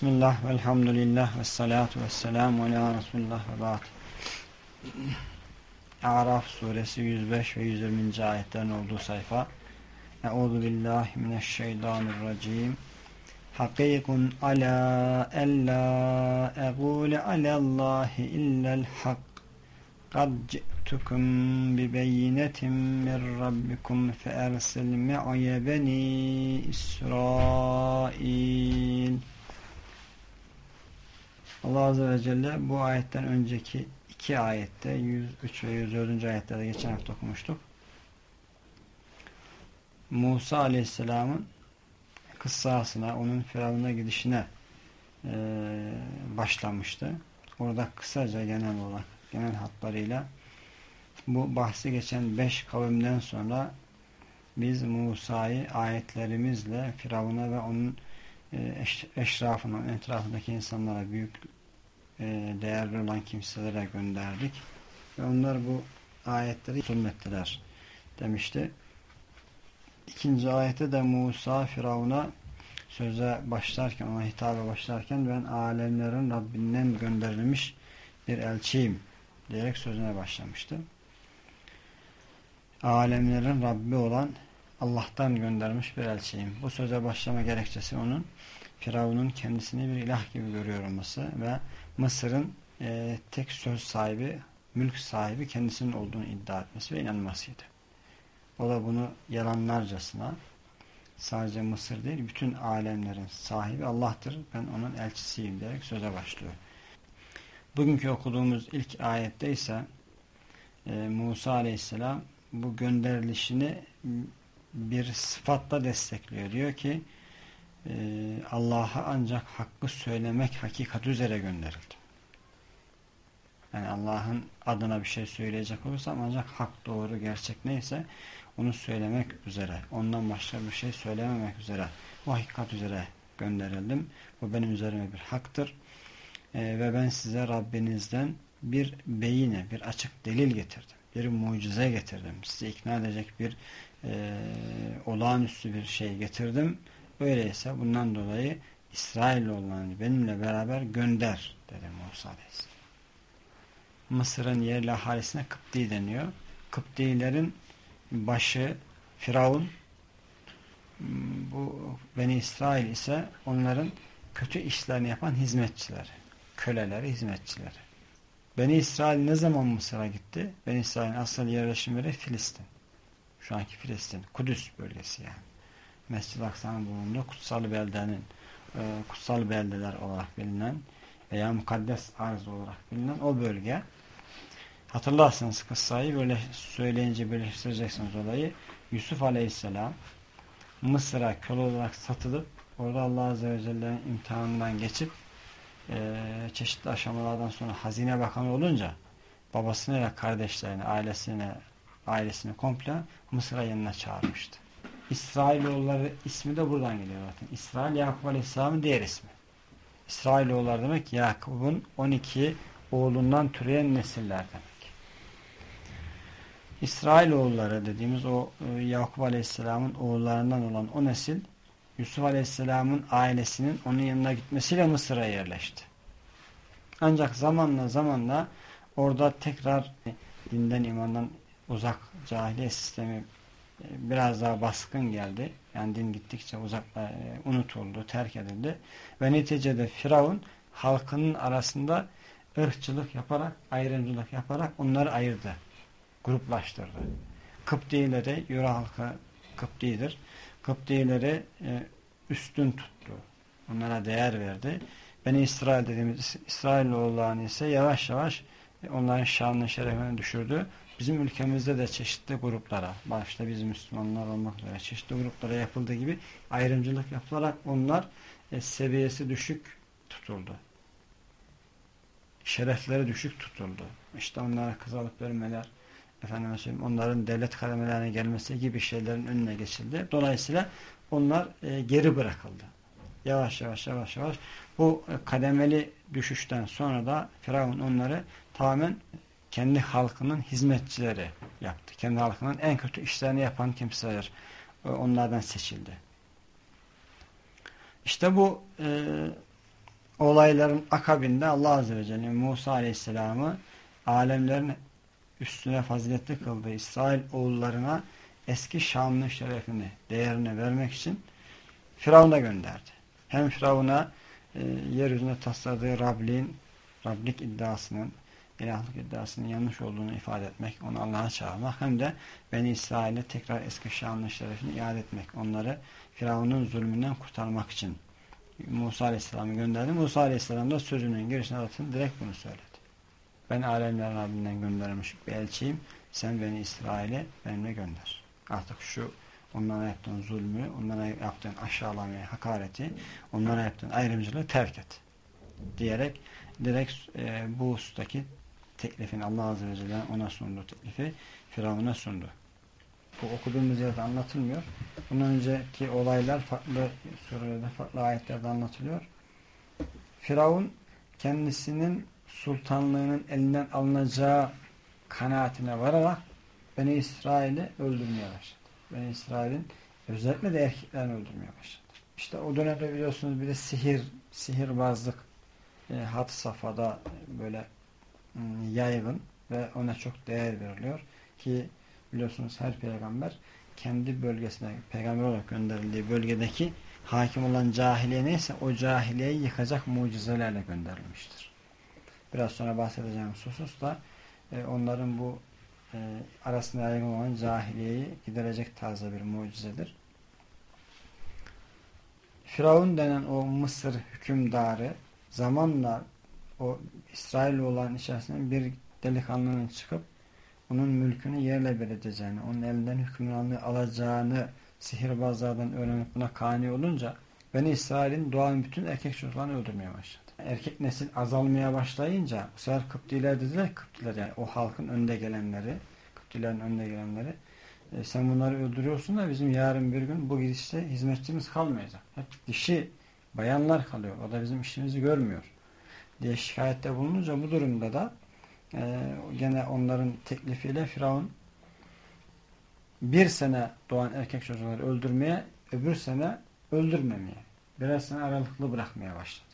Bismillah, velhamdülillah, ve salatu ve selamu ala Resulullah ve ba'd. Araf suresi 105 ve 120. ayetlerin olduğu sayfa. Euzu billahi mineşşeytanirracim. Hakikun ala ella egule alallahi illel hak. Kad ci'tukum bi beyinetin min rabbikum fe ersil me'ye beni İsrail. Allah Azze ve Celle bu ayetten önceki iki ayette 103 ve 104. ayetlerde geçen hafta okumuştuk. Musa Aleyhisselam'ın kıssasına, onun Firavun'a gidişine e, başlamıştı. Orada kısaca genel olarak, genel hatlarıyla bu bahsi geçen beş kavimden sonra biz Musa'yı ayetlerimizle Firavun'a ve onun eş, eşrafına, etrafındaki insanlara büyük e, değerli olan kimselere gönderdik. Ve onlar bu ayetleri zulmettiler demişti. İkinci ayette de Musa Firavun'a söze başlarken, ona hitabe başlarken ben alemlerin Rabbinden gönderilmiş bir elçiyim diyerek sözüne başlamıştı. Alemlerin Rabbi olan Allah'tan göndermiş bir elçiyim. Bu söze başlama gerekçesi onun Firavun'un kendisini bir ilah gibi görüyor olması ve Mısır'ın e, tek söz sahibi, mülk sahibi kendisinin olduğunu iddia etmesi ve inanmasıydı. O da bunu yalanlarcasına sadece Mısır değil, bütün alemlerin sahibi Allah'tır. Ben onun elçisiyim diyerek söze başlıyor. Bugünkü okuduğumuz ilk ayette ise e, Musa aleyhisselam bu gönderilişini bir sıfatla destekliyor. Diyor ki e, Allah'a ancak hakkı söylemek hakikat üzere gönderildi. Yani Allah'ın adına bir şey söyleyecek olursam ancak hak doğru gerçek neyse onu söylemek üzere, ondan başka bir şey söylememek üzere, o hakikat üzere gönderildim. Bu benim üzerime bir haktır. E, ve ben size Rabbinizden bir beyine, bir açık delil getirdim. Bir mucize getirdim. Sizi ikna edecek bir e, olağanüstü bir şey getirdim. Öyleyse bundan dolayı İsrailoğullarını benimle beraber gönder dedi Musa Aleyhisselam. Mısır'ın yerli ahalisine Kıpti deniyor. Kıptilerin başı Firavun bu Beni İsrail ise onların kötü işlerini yapan hizmetçileri, köleleri, hizmetçileri. Beni İsrail ne zaman Mısır'a gitti? Beni İsrail'in asıl yerleşim yeri Filistin. Şu anki Filistin, Kudüs bölgesi yani. Mescid-i Aksa'nın bulunduğu kutsal beldenin e, kutsal beldeler olarak bilinen veya mukaddes arz olarak bilinen o bölge. Hatırlarsınız kıssayı böyle söyleyince birleştireceksiniz olayı. Yusuf Aleyhisselam Mısır'a köle olarak satılıp orada Allah Azze ve Celle'nin imtihanından geçip e, çeşitli aşamalardan sonra hazine bakanı olunca babasını ve kardeşlerini, ailesine ailesini komple Mısır'a yanına çağırmıştı. İsrailoğulları ismi de buradan geliyor zaten. İsrail Yakup Aleyhisselam'ın diğer ismi. İsrailoğulları demek Yakup'un 12 oğlundan türeyen nesiller demek. İsrailoğulları dediğimiz o e, Yakup Aleyhisselam'ın oğullarından olan o nesil Yusuf Aleyhisselam'ın ailesinin onun yanına gitmesiyle Mısır'a yerleşti. Ancak zamanla zamanla orada tekrar dinden imandan uzak cahiliye sistemi e, biraz daha baskın geldi. Yani din gittikçe uzak, e, unutuldu, terk edildi. Ve neticede Firavun halkının arasında ırkçılık yaparak, ayrımcılık yaparak onları ayırdı. Gruplaştırdı. Kıptileri, Euro halkı Kıptidir. Kıptileri e, üstün tuttu. Onlara değer verdi. Beni İsrail dediğimiz İsrailoğullarını ise yavaş yavaş onların şanını şerefini düşürdü bizim ülkemizde de çeşitli gruplara, başta biz Müslümanlar olmak üzere çeşitli gruplara yapıldığı gibi ayrımcılık yapılarak onlar e, seviyesi düşük tutuldu. Şerefleri düşük tutuldu. İşte onlara kızalık vermeler, efendim onların devlet kademelerine gelmesi gibi şeylerin önüne geçildi. Dolayısıyla onlar e, geri bırakıldı. Yavaş yavaş yavaş yavaş bu e, kademeli düşüşten sonra da Firavun onları tamamen kendi halkının hizmetçileri yaptı. Kendi halkının en kötü işlerini yapan kimseler onlardan seçildi. İşte bu e, olayların akabinde Allah Azze ve Celle Musa Aleyhisselam'ı alemlerin üstüne faziletli kıldığı İsrail oğullarına eski şanlı şerefini, değerini vermek için Firavun'a gönderdi. Hem Firavun'a e, yeryüzünde tasladığı Rabliğin, Rablik iddiasının, ilahlık iddiasının yanlış olduğunu ifade etmek, onu Allah'a çağırmak hem de Beni İsrail'e tekrar eski şanlı şerefini iade etmek, onları Firavun'un zulmünden kurtarmak için Musa Aleyhisselam'ı gönderdi. Musa Aleyhisselam da sözünün girişine atın direkt bunu söyledi. Ben alemlerin Rabbinden göndermiş bir elçiyim. Sen beni İsrail'e benimle gönder. Artık şu onlara yaptığın zulmü, onlara yaptığın aşağılamayı, hakareti, onlara yaptığın ayrımcılığı terk et. Diyerek direkt e, bu husustaki teklifini Allah Azze ve Celle ona sunduğu teklifi Firavun'a sundu. Bu okuduğumuz yerde anlatılmıyor. Bundan önceki olaylar farklı surelerde, farklı ayetlerde anlatılıyor. Firavun kendisinin sultanlığının elinden alınacağı kanaatine vararak Beni İsrail'i öldürmeye başladı. Beni İsrail'in özellikle de erkeklerini öldürmeye başladı. İşte o dönemde biliyorsunuz bir de sihir, sihirbazlık e, hat safhada böyle yaygın ve ona çok değer veriliyor ki biliyorsunuz her peygamber kendi bölgesine peygamber olarak gönderildiği bölgedeki hakim olan cahiliye neyse o cahiliyeyi yıkacak mucizelerle gönderilmiştir. Biraz sonra bahsedeceğim husus da e, onların bu e, arasında yaygın olan cahiliyeyi giderecek tarzda bir mucizedir. Firavun denen o Mısır hükümdarı zamanla o İsrail olan içerisinden bir delikanlının çıkıp onun mülkünü yerle bir edeceğini, onun elinden hükümranlığı alacağını sihirbazlardan öğrenip buna kani olunca Beni İsrail'in doğan bütün erkek çocuklarını öldürmeye başladı. Erkek nesil azalmaya başlayınca bu sefer Kıptiler dediler Kıptiler yani o halkın önde gelenleri Kıptilerin önde gelenleri e, sen bunları öldürüyorsun da bizim yarın bir gün bu gidişte hizmetçimiz kalmayacak. Hep dişi bayanlar kalıyor. O da bizim işimizi görmüyor diye şikayette bulununca bu durumda da e, gene onların teklifiyle Firavun bir sene doğan erkek çocukları öldürmeye, öbür sene öldürmemeye, birer sene aralıklı bırakmaya başladı.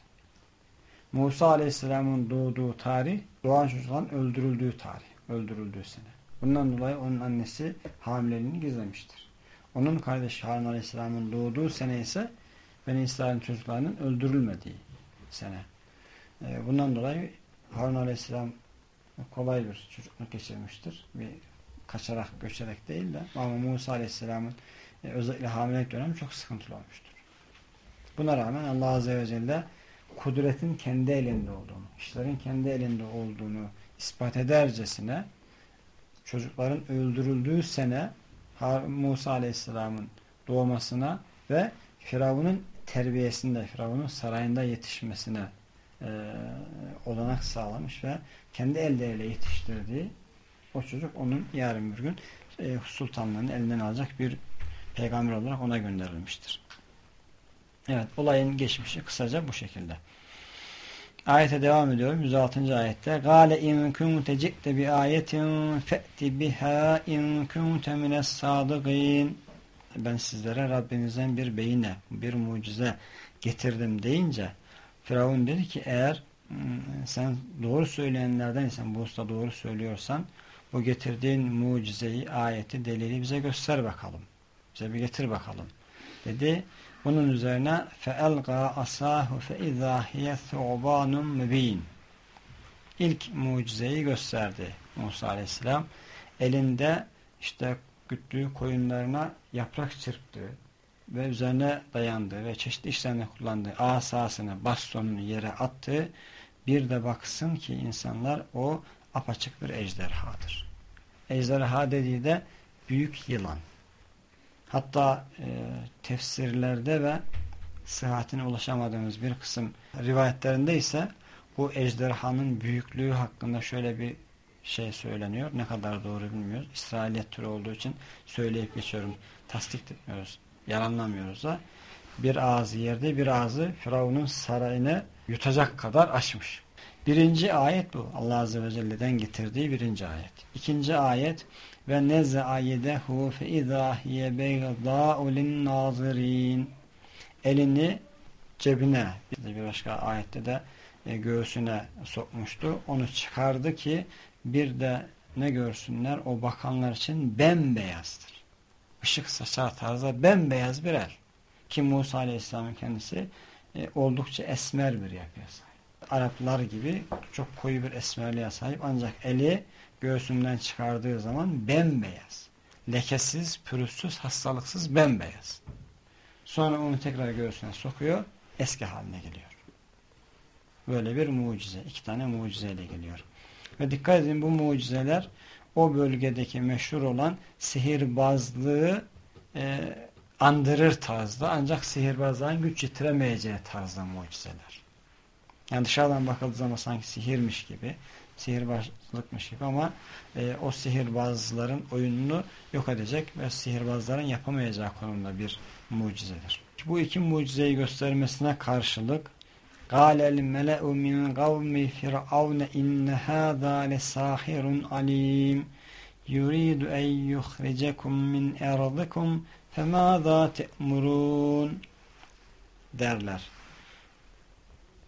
Musa Aleyhisselam'ın doğduğu tarih, doğan çocukların öldürüldüğü tarih, öldürüldüğü sene. Bundan dolayı onun annesi hamileliğini gizlemiştir. Onun kardeşi Harun Aleyhisselam'ın doğduğu sene ise Beni İsrail'in çocuklarının öldürülmediği sene. E, bundan dolayı Harun Aleyhisselam kolay bir çocukluk geçirmiştir. Bir kaçarak, göçerek değil de ama Musa Aleyhisselam'ın e, özellikle hamilelik dönemi çok sıkıntılı olmuştur. Buna rağmen Allah Azze ve Celle kudretin kendi elinde olduğunu, işlerin kendi elinde olduğunu ispat edercesine çocukların öldürüldüğü sene Musa Aleyhisselam'ın doğmasına ve Firavun'un terbiyesinde, Firavun'un sarayında yetişmesine e, olanak sağlamış ve kendi elleriyle yetiştirdiği o çocuk onun yarın bir gün e, sultanlığını elinden alacak bir peygamber olarak ona gönderilmiştir. Evet olayın geçmişi kısaca bu şekilde. Ayete devam ediyorum. 106. ayette. Gale in kunte bi ayetin fe'ti biha in kunte mines. Ben sizlere Rabbinizden bir beyine, bir mucize getirdim deyince Firavun dedi ki eğer hmm, sen doğru söyleyenlerden isen bu usta doğru söylüyorsan bu getirdiğin mucizeyi, ayeti, delili bize göster bakalım. Bize bir getir bakalım. Dedi. Bunun üzerine فَاَلْقَى أَصَاهُ فَاِذَا هِيَ ثُعْبَانٌ مُب۪ينٌ İlk mucizeyi gösterdi Musa Aleyhisselam. Elinde işte güttüğü koyunlarına yaprak çırptı ve üzerine dayandığı ve çeşitli işlerinde kullandığı asasını, bastonunu yere attı. Bir de baksın ki insanlar o apaçık bir ejderhadır. Ejderha dediği de büyük yılan. Hatta e, tefsirlerde ve sıhhatine ulaşamadığımız bir kısım rivayetlerinde ise bu ejderhanın büyüklüğü hakkında şöyle bir şey söyleniyor. Ne kadar doğru bilmiyoruz. İsrailiyet türü olduğu için söyleyip geçiyorum. Tasdik etmiyoruz. Yalanlamıyoruz da. Bir ağzı yerde bir ağzı Firavun'un sarayını yutacak kadar açmış. Birinci ayet bu. Allah Azze ve Celle'den getirdiği birinci ayet. İkinci ayet ve nez'a yedehu fe izâ hiye beydâ'u nazirin elini cebine bir başka ayette de e, göğsüne sokmuştu. Onu çıkardı ki bir de ne görsünler o bakanlar için bembeyazdır. Işık saçar tarzda bembeyaz bir el. Ki Musa Aleyhisselam'ın kendisi e, oldukça esmer bir yapıya sahip. Araplar gibi çok koyu bir esmerliğe sahip ancak eli göğsünden çıkardığı zaman bembeyaz. Lekesiz, pürüzsüz, hastalıksız bembeyaz. Sonra onu tekrar göğsüne sokuyor, eski haline geliyor. Böyle bir mucize. iki tane mucizeyle geliyor. Ve dikkat edin bu mucizeler o bölgedeki meşhur olan sihirbazlığı e, andırır tarzda ancak sihirbazların güç yitiremeyeceği tarzda mucizeler. Yani dışarıdan bakıldığı zaman sanki sihirmiş gibi, sihirbazlıkmış gibi ama e, o sihirbazların oyununu yok edecek ve sihirbazların yapamayacağı konumda bir mucizedir. Bu iki mucizeyi göstermesine karşılık قال الملأ من قوم فرعون إن هذا لساحر عليم يريد أن يخرجكم من أرضكم فماذا تأمرون derler.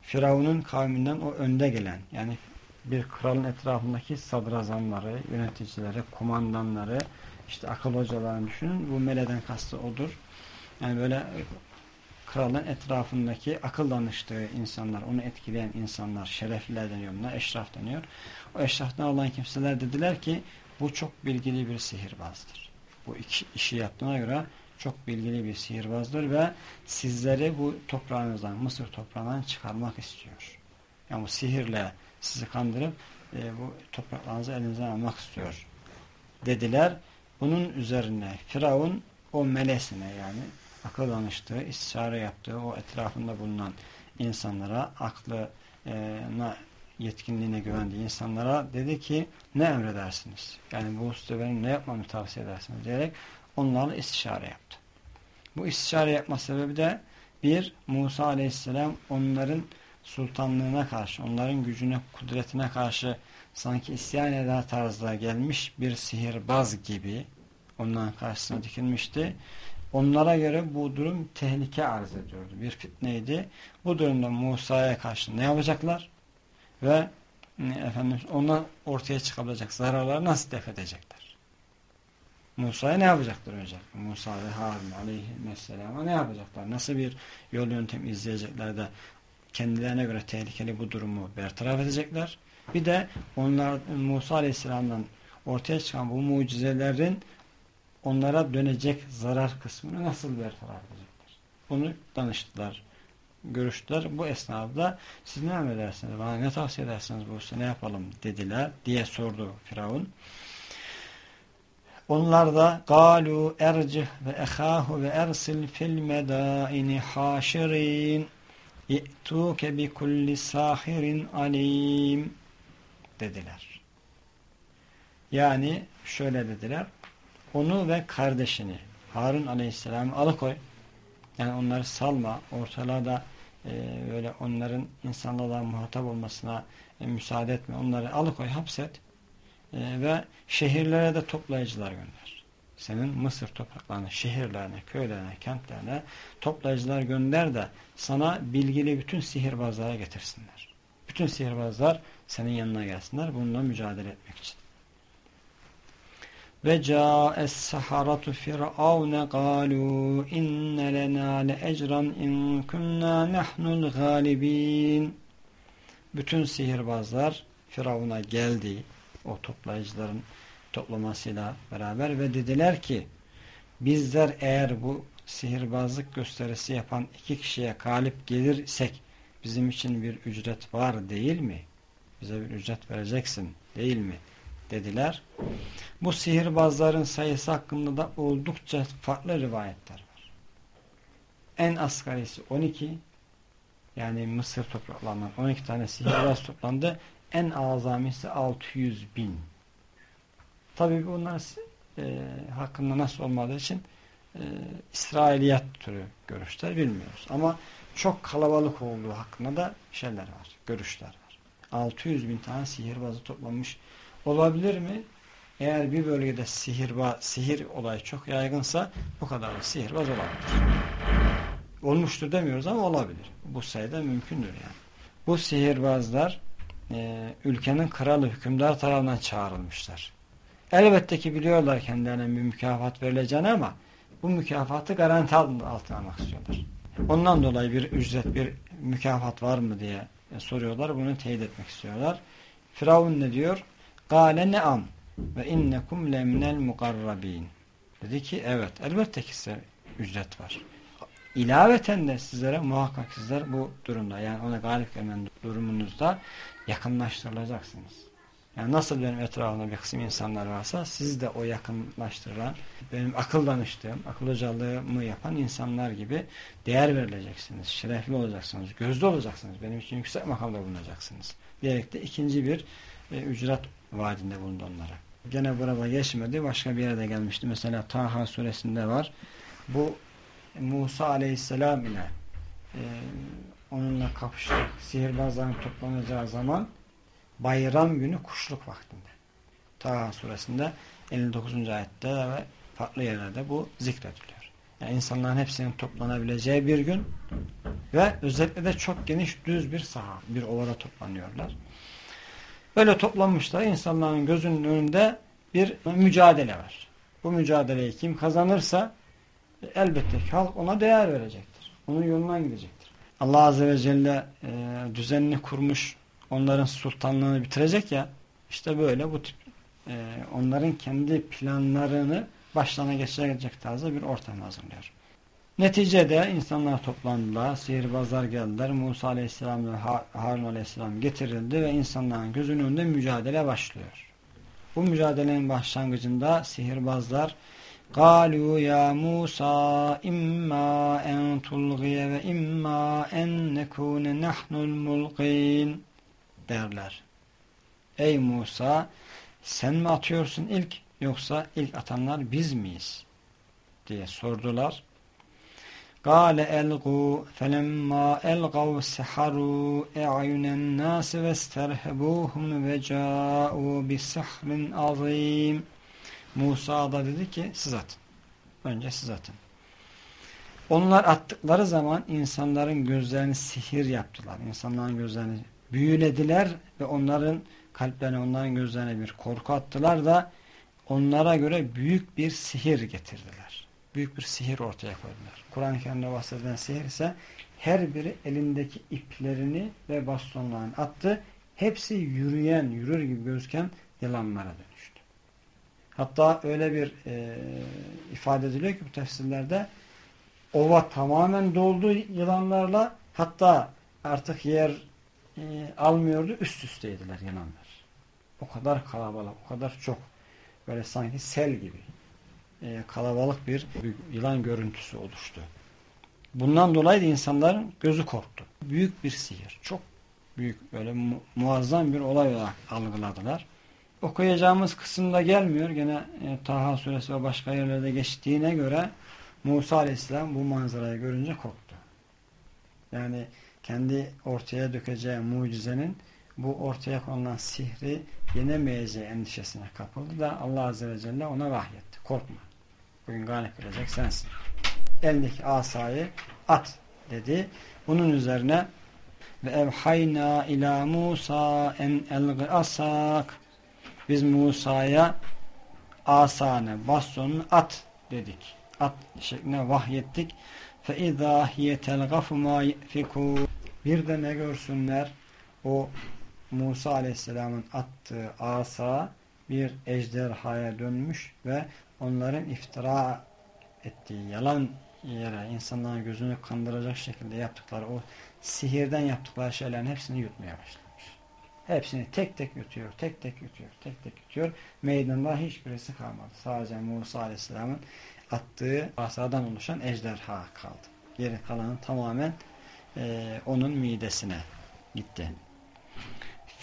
Firavun'un kavminden o önde gelen yani bir kralın etrafındaki sadrazamları, yöneticileri, kumandanları, işte akıl hocalarını düşünün. Bu meleden kastı odur. Yani böyle kralın etrafındaki akıl danıştığı insanlar, onu etkileyen insanlar, şerefliler deniyor bunlar, eşraf deniyor. O eşraftan olan kimseler dediler ki bu çok bilgili bir sihirbazdır. Bu iki işi yaptığına göre çok bilgili bir sihirbazdır ve sizleri bu toprağınızdan, Mısır toprağından çıkarmak istiyor. Yani bu sihirle sizi kandırıp e, bu topraklarınızı elinizden almak istiyor. Dediler. Bunun üzerine Firavun o melesine yani akıl danıştığı, istişare yaptığı o etrafında bulunan insanlara, aklına, yetkinliğine güvendiği insanlara dedi ki ne emredersiniz? Yani bu benim ne yapmamı tavsiye edersiniz diyerek onlarla istişare yaptı. Bu istişare yapma sebebi de bir, Musa aleyhisselam onların sultanlığına karşı, onların gücüne, kudretine karşı sanki isyan eder tarzda gelmiş bir sihirbaz gibi onların karşısına dikilmişti. Onlara göre bu durum tehlike arz ediyordu. Bir fitneydi. Bu durumda Musa'ya karşı ne yapacaklar? Ve efendim ona ortaya çıkabilecek zararları nasıl def edecekler? Musa'ya ne yapacaklar önce? Musa ve Harun aleyhisselama ne yapacaklar? Nasıl bir yol yöntem izleyecekler de kendilerine göre tehlikeli bu durumu bertaraf edecekler? Bir de onlar Musa aleyhisselamdan ortaya çıkan bu mucizelerin onlara dönecek zarar kısmını nasıl bertaraf edecekler? Bunu danıştılar, görüştüler. Bu esnada siz ne emredersiniz? Bana ne tavsiye edersiniz bu ne yapalım dediler diye sordu Firavun. Onlar da galu ercih ve ehahu ve ersil fil medaini haşirin i'tuke bi kulli sahirin alim dediler. Yani şöyle dediler onu ve kardeşini Harun Aleyhisselam'ı alıkoy. Yani onları salma. Ortalarda e, böyle onların insanlarla muhatap olmasına e, müsaade etme. Onları alıkoy, hapset. E, ve şehirlere de toplayıcılar gönder. Senin Mısır topraklarına, şehirlerine, köylerine, kentlerine toplayıcılar gönder de sana bilgili bütün sihirbazlara getirsinler. Bütün sihirbazlar senin yanına gelsinler bununla mücadele etmek için. Ve ca'es saharatu firavne qalu inne lena le ecran in kunna nahnul galibin. Bütün sihirbazlar Firavun'a geldi. O toplayıcıların toplamasıyla beraber ve dediler ki bizler eğer bu sihirbazlık gösterisi yapan iki kişiye galip gelirsek bizim için bir ücret var değil mi? Bize bir ücret vereceksin değil mi? Dediler. Bu sihirbazların sayısı hakkında da oldukça farklı rivayetler var. En asgarisi 12 yani Mısır topraklarından 12 tane sihirbaz toplandı. En azamisi 600 bin. Tabi bunlar e, hakkında nasıl olmadığı için e, İsrailiyat türü görüşler bilmiyoruz. Ama çok kalabalık olduğu hakkında da şeyler var, görüşler var. 600 bin tane sihirbazı toplanmış olabilir mi? Eğer bir bölgede sihirba, sihir olayı çok yaygınsa bu kadar sihirbaz olabilir. olmuştur demiyoruz ama olabilir. Bu sayıda mümkündür yani. Bu sihirbazlar e, ülkenin kralı, hükümdar tarafından çağrılmışlar. Elbette ki biliyorlar kendilerine bir mükafat verileceğini ama bu mükafatı garanti altına almak istiyorlar. Ondan dolayı bir ücret, bir mükafat var mı diye soruyorlar. Bunu teyit etmek istiyorlar. Firavun ne diyor? Gale ne'am ve innekum lemnel mukarrabin. Dedi ki evet elbette ki size ücret var. İlaveten de sizlere muhakkak sizler bu durumda yani ona galip gelmen durumunuzda yakınlaştırılacaksınız. Yani nasıl benim etrafımda bir kısım insanlar varsa siz de o yakınlaştırılan, benim akıl danıştığım, akıl hocalığımı yapan insanlar gibi değer verileceksiniz. Şerefli olacaksınız, gözlü olacaksınız. Benim için yüksek makamda bulunacaksınız. Diyerek de ikinci bir e, ücret vaadinde bulundu onlara. Gene burada geçmedi. Başka bir yerde gelmişti. Mesela Taha suresinde var. Bu Musa aleyhisselam ile e, onunla kapıştık. Sihirbazların toplanacağı zaman bayram günü kuşluk vaktinde. Taha suresinde 59. ayette ve farklı yerlerde bu zikrediliyor. Yani insanların hepsinin toplanabileceği bir gün ve özellikle de çok geniş düz bir saha, bir ovada toplanıyorlar. Böyle toplanmışlar insanların gözünün önünde bir mücadele var. Bu mücadeleyi kim kazanırsa elbette ki halk ona değer verecektir. Onun yolundan gidecektir. Allah Azze ve Celle e, düzenini kurmuş onların sultanlığını bitirecek ya işte böyle bu tip e, onların kendi planlarını başlarına geçirecek tarzda bir ortam hazırlıyor. Neticede insanlar toplandılar, sihirbazlar geldiler, Musa Aleyhisselam ve Harun Aleyhisselam getirildi ve insanların gözünün önünde mücadele başlıyor. Bu mücadelenin başlangıcında sihirbazlar قالوا ya Musa imma en tulgiye ve imma en nekune nahnul mulqin derler. Ey Musa sen mi atıyorsun ilk yoksa ilk atanlar biz miyiz? diye sordular. قال ألقوا فلما ألقوا سحروا أعين الناس واسترهبوهم وجاءوا بسحر عظيم Musa da dedi ki siz atın. Önce siz atın. Onlar attıkları zaman insanların gözlerini sihir yaptılar. İnsanların gözlerini büyülediler ve onların kalplerine, onların gözlerine bir korku attılar da onlara göre büyük bir sihir getirdiler. Büyük bir sihir ortaya koydular. Kur'an-ı Kerim'de bahsedilen sihir ise her biri elindeki iplerini ve bastonlarını attı. Hepsi yürüyen, yürür gibi gözüken yılanlara dönüştü. Hatta öyle bir e, ifade ediliyor ki bu tefsirlerde ova tamamen doldu yılanlarla hatta artık yer e, almıyordu. Üst üsteydiler yılanlar. O kadar kalabalık, o kadar çok. Böyle sanki sel gibi. E, kalabalık bir yılan görüntüsü oluştu. Bundan dolayı da insanların gözü korktu. Büyük bir sihir. Çok büyük böyle mu muazzam bir olay olarak algıladılar. Okuyacağımız kısımda gelmiyor. Gene e, Taha suresi ve başka yerlerde geçtiğine göre Musa aleyhisselam bu manzarayı görünce korktu. Yani kendi ortaya dökeceği mucizenin bu ortaya konulan sihri yenemeyeceği endişesine kapıldı da Allah Azze ve Celle ona vahyetti. Korkma. Bugün galip gelecek sensin. Elindeki asayı at dedi. Bunun üzerine ve evhayna ila Musa en elgi asak biz Musa'ya asanı, bastonunu at dedik. At şeklinde vahyettik. İzâ hiye telgafu mâ bir de ne görsünler? O Musa Aleyhisselam'ın attığı asa bir ejderhaya dönmüş ve onların iftira ettiği yalan yere insanların gözünü kandıracak şekilde yaptıkları o sihirden yaptıkları şeylerin hepsini yutmaya başlamış. Hepsini tek tek yutuyor, tek tek yutuyor, tek tek yutuyor. Meydanda hiçbirisi kalmadı. Sadece Musa Aleyhisselam'ın attığı asadan oluşan ejderha kaldı. Geri kalanı tamamen e, onun midesine gitti.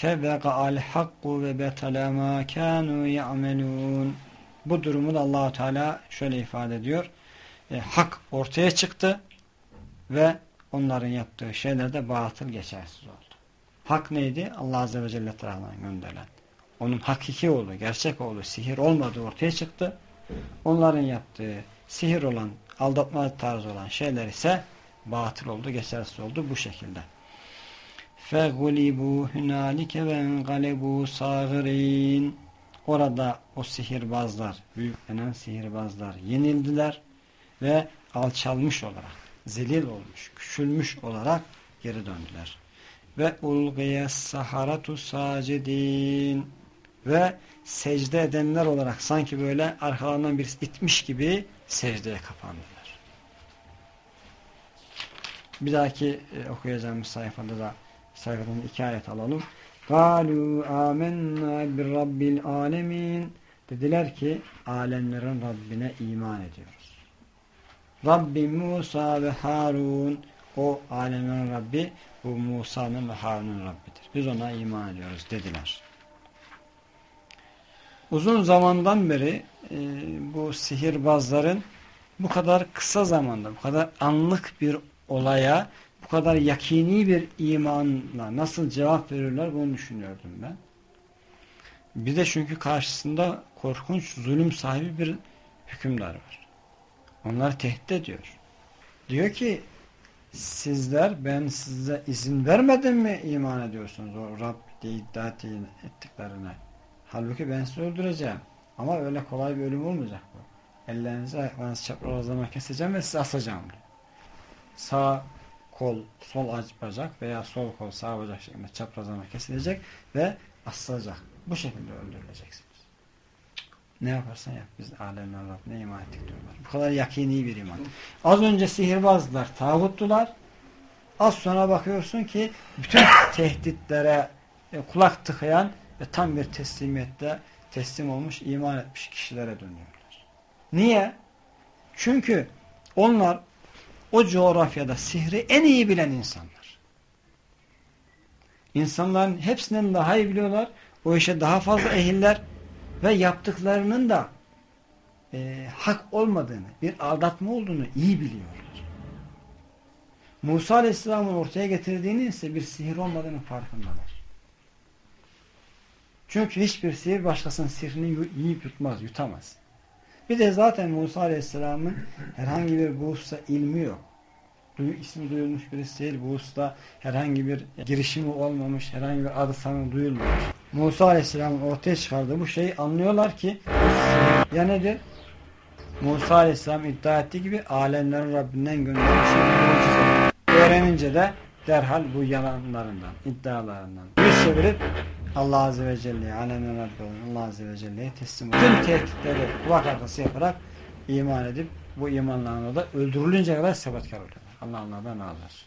فَبَقَ الْحَقُّ وَبَتَلَ مَا كَانُوا يَعْمَلُونَ Bu durumu da allah Teala şöyle ifade ediyor. E, hak ortaya çıktı ve onların yaptığı şeyler de batıl geçersiz oldu. Hak neydi? Allah Azze ve Celle tarafından gönderilen. Onun hakiki oğlu, gerçek oğlu, sihir olmadığı ortaya çıktı. Onların yaptığı sihir olan, aldatma tarzı olan şeyler ise batıl oldu, geçersiz oldu bu şekilde. فَغُلِبُوا هُنَالِكَ وَاَنْقَلَبُوا صَاغِرِينَ Orada o sihirbazlar, büyüklenen sihirbazlar yenildiler ve alçalmış olarak, zelil olmuş, küçülmüş olarak geri döndüler. Ve ulgiye saharatu sacidin ve secde edenler olarak sanki böyle arkalarından birisi itmiş gibi secdeye kapandılar. Bir dahaki e, okuyacağımız sayfada da sayfadan iki ayet alalım. Kalu amennâ bir rabbil alemin. Dediler ki alemlerin Rabbine iman ediyoruz. Rabbi Musa ve Harun o alemin Rabbi bu Musa'nın ve Harun'un Rabbidir. Biz ona iman ediyoruz dediler. Uzun zamandan beri e, bu sihirbazların bu kadar kısa zamanda, bu kadar anlık bir olaya bu kadar yakini bir imanla nasıl cevap verirler bunu düşünüyordum ben. Bir de çünkü karşısında korkunç zulüm sahibi bir hükümdar var. Onları tehdit ediyor. Diyor ki sizler ben size izin vermedim mi iman ediyorsunuz o Rab diye iddia ettiklerine. Halbuki ben sizi öldüreceğim. Ama öyle kolay bir ölüm olmayacak bu. Ellerinizi ayaklarınızı çaprazlama keseceğim ve sizi asacağım diyor. Sağ kol, sol bacak veya sol kol, sağ bacak şeklinde çaprazlama kesilecek ve asılacak. Bu şekilde öldürüleceksiniz. Ne yaparsan yap. Biz alemler Rabbine iman ettik diyorlar. Bu kadar yakini bir iman. Az önce sihirbazlar, tağuttular. Az sonra bakıyorsun ki bütün tehditlere e, kulak tıkayan ve tam bir teslimiyette teslim olmuş, iman etmiş kişilere dönüyorlar. Niye? Çünkü onlar o coğrafyada sihri en iyi bilen insanlar. İnsanların hepsinden daha iyi biliyorlar. O işe daha fazla ehiller ve yaptıklarının da e, hak olmadığını, bir aldatma olduğunu iyi biliyorlar. Musa Aleyhisselam'ın ortaya getirdiğinin ise bir sihir olmadığını farkındalar. Çünkü hiçbir sihir başkasının sihrini yiyip yutmaz, yutamaz. Bir de zaten Musa Aleyhisselam'ın herhangi bir bu hususta ilmi yok. Duyu, ismi duyulmuş birisi değil. Bu hususta herhangi bir girişimi olmamış, herhangi bir adı sanı duyulmamış. Musa Aleyhisselam'ın ortaya çıkardığı bu şeyi anlıyorlar ki ya nedir? Musa Aleyhisselam iddia ettiği gibi alemlerin Rabbinden göndermiş öğrenince de derhal bu yalanlarından, iddialarından yüz çevirip Allah Azze ve Celle'ye, alemlerin Rabbi olan Allah Azze ve Celle'ye teslim oluyor. Tüm tehditleri kulak arkası yaparak iman edip bu imanlarına da öldürülünce kadar sebatkar oluyor. Allah onlardan alır.